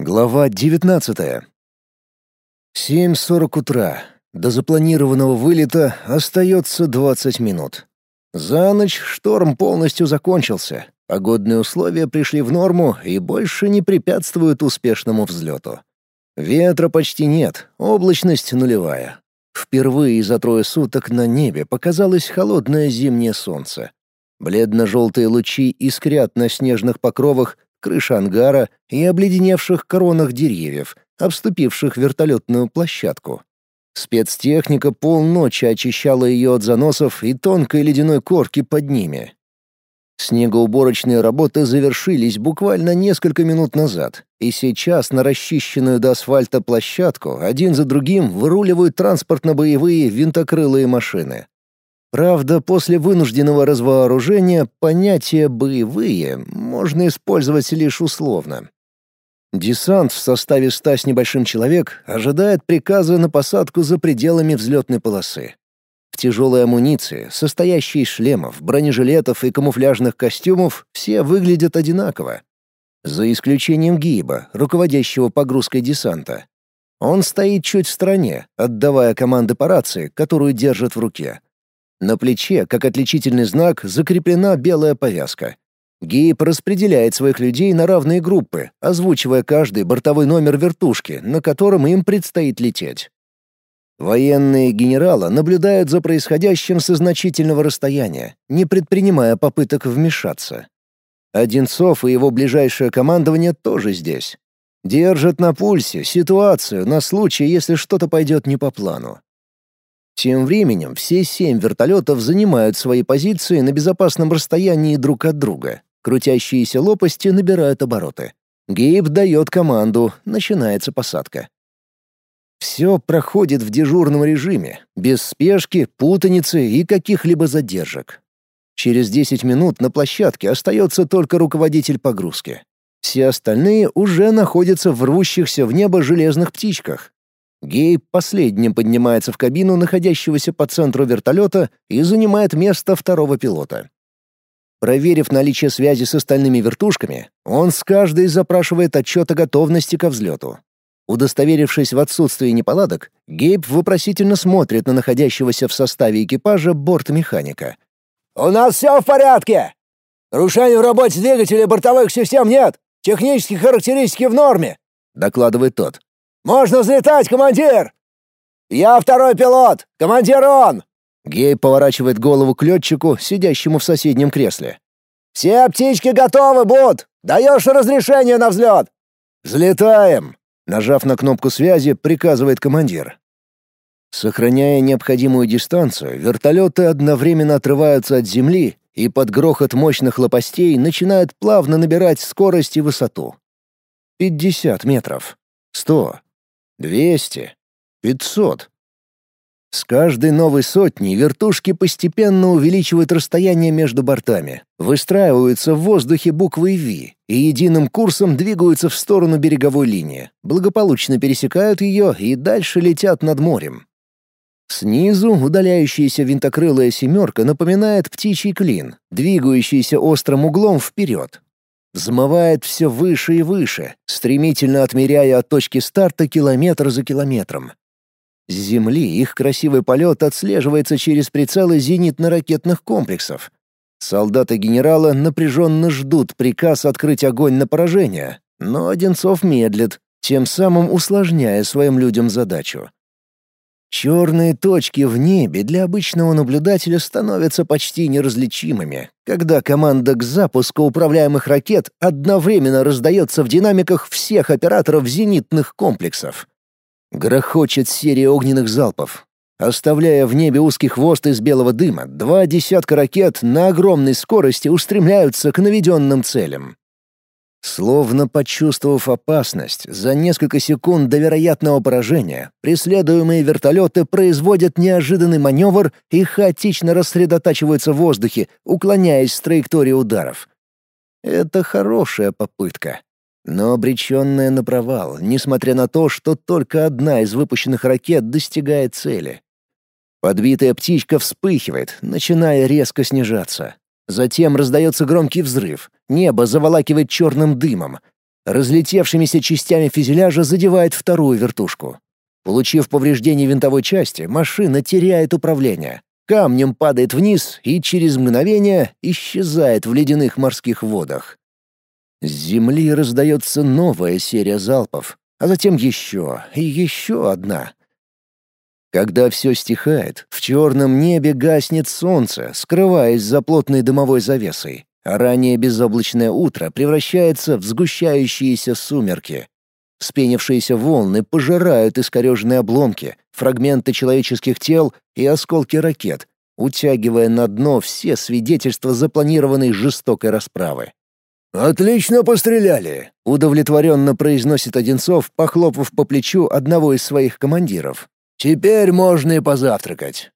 Глава 19. 7.40 утра. До запланированного вылета остается 20 минут. За ночь шторм полностью закончился. Погодные условия пришли в норму и больше не препятствуют успешному взлету. Ветра почти нет, облачность нулевая. Впервые за трое суток на небе показалось холодное зимнее солнце. Бледно-желтые лучи искрят на снежных покровах крыша ангара и обледеневших коронах деревьев, обступивших вертолетную площадку. Спецтехника полночи очищала ее от заносов и тонкой ледяной корки под ними. Снегоуборочные работы завершились буквально несколько минут назад, и сейчас на расчищенную до асфальта площадку один за другим выруливают транспортно-боевые винтокрылые машины. Правда, после вынужденного развооружения понятие «боевые» можно использовать лишь условно. Десант в составе ста с небольшим человек ожидает приказа на посадку за пределами взлетной полосы. В тяжелой амуниции, состоящей из шлемов, бронежилетов и камуфляжных костюмов, все выглядят одинаково. За исключением Гиба, руководящего погрузкой десанта. Он стоит чуть в стороне, отдавая команды по рации, которую держит в руке. На плече, как отличительный знак, закреплена белая повязка. Гейб распределяет своих людей на равные группы, озвучивая каждый бортовой номер вертушки, на котором им предстоит лететь. Военные генерала наблюдают за происходящим со значительного расстояния, не предпринимая попыток вмешаться. Одинцов и его ближайшее командование тоже здесь. Держат на пульсе ситуацию на случай, если что-то пойдет не по плану. Тем временем все семь вертолетов занимают свои позиции на безопасном расстоянии друг от друга. Крутящиеся лопасти набирают обороты. Гейб дает команду, начинается посадка. Все проходит в дежурном режиме, без спешки, путаницы и каких-либо задержек. Через 10 минут на площадке остается только руководитель погрузки. Все остальные уже находятся в рвущихся в небо железных птичках, Гейб последним поднимается в кабину находящегося по центру вертолета и занимает место второго пилота. Проверив наличие связи с остальными вертушками, он с каждой запрашивает отчет о готовности ко взлету. Удостоверившись в отсутствии неполадок, Гейб вопросительно смотрит на находящегося в составе экипажа бортмеханика. «У нас все в порядке! Нарушений в работе двигателей бортовых систем нет! Технические характеристики в норме!» — докладывает тот. Можно взлетать, командир!» «Я второй пилот! Командир он!» Гей поворачивает голову к летчику, сидящему в соседнем кресле. «Все птички готовы, Буд! Даешь разрешение на взлет!» «Взлетаем!» Нажав на кнопку связи, приказывает командир. Сохраняя необходимую дистанцию, вертолеты одновременно отрываются от земли и под грохот мощных лопастей начинают плавно набирать скорость и высоту. 50 метров. 100. Двести. Пятьсот. С каждой новой сотней вертушки постепенно увеличивают расстояние между бортами, выстраиваются в воздухе буквой V и единым курсом двигаются в сторону береговой линии, благополучно пересекают ее и дальше летят над морем. Снизу удаляющаяся винтокрылая «семерка» напоминает птичий клин, двигающийся острым углом вперед, взмывает все выше и выше, стремительно отмеряя от точки старта километр за километром. С Земли их красивый полет отслеживается через прицелы зенитно-ракетных комплексов. Солдаты генерала напряженно ждут приказ открыть огонь на поражение, но Одинцов медлит, тем самым усложняя своим людям задачу. Черные точки в небе для обычного наблюдателя становятся почти неразличимыми, когда команда к запуску управляемых ракет одновременно раздается в динамиках всех операторов зенитных комплексов. Грохочет серия огненных залпов. Оставляя в небе узкий хвост из белого дыма, два десятка ракет на огромной скорости устремляются к наведенным целям. Словно почувствовав опасность, за несколько секунд до вероятного поражения преследуемые вертолеты производят неожиданный маневр и хаотично рассредотачиваются в воздухе, уклоняясь с траектории ударов. Это хорошая попытка, но обреченная на провал, несмотря на то, что только одна из выпущенных ракет достигает цели. Подбитая птичка вспыхивает, начиная резко снижаться. Затем раздается громкий взрыв. Небо заволакивает черным дымом. Разлетевшимися частями фюзеляжа задевает вторую вертушку. Получив повреждение винтовой части, машина теряет управление. Камнем падает вниз и через мгновение исчезает в ледяных морских водах. С земли раздается новая серия залпов, а затем еще и еще одна. Когда все стихает, в черном небе гаснет солнце, скрываясь за плотной дымовой завесой, а ранее безоблачное утро превращается в сгущающиеся сумерки. Вспенившиеся волны пожирают искореженные обломки, фрагменты человеческих тел и осколки ракет, утягивая на дно все свидетельства запланированной жестокой расправы. «Отлично постреляли!» — удовлетворенно произносит Одинцов, похлопав по плечу одного из своих командиров. «Теперь можно и позавтракать.